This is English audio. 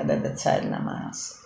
kada decide na mas.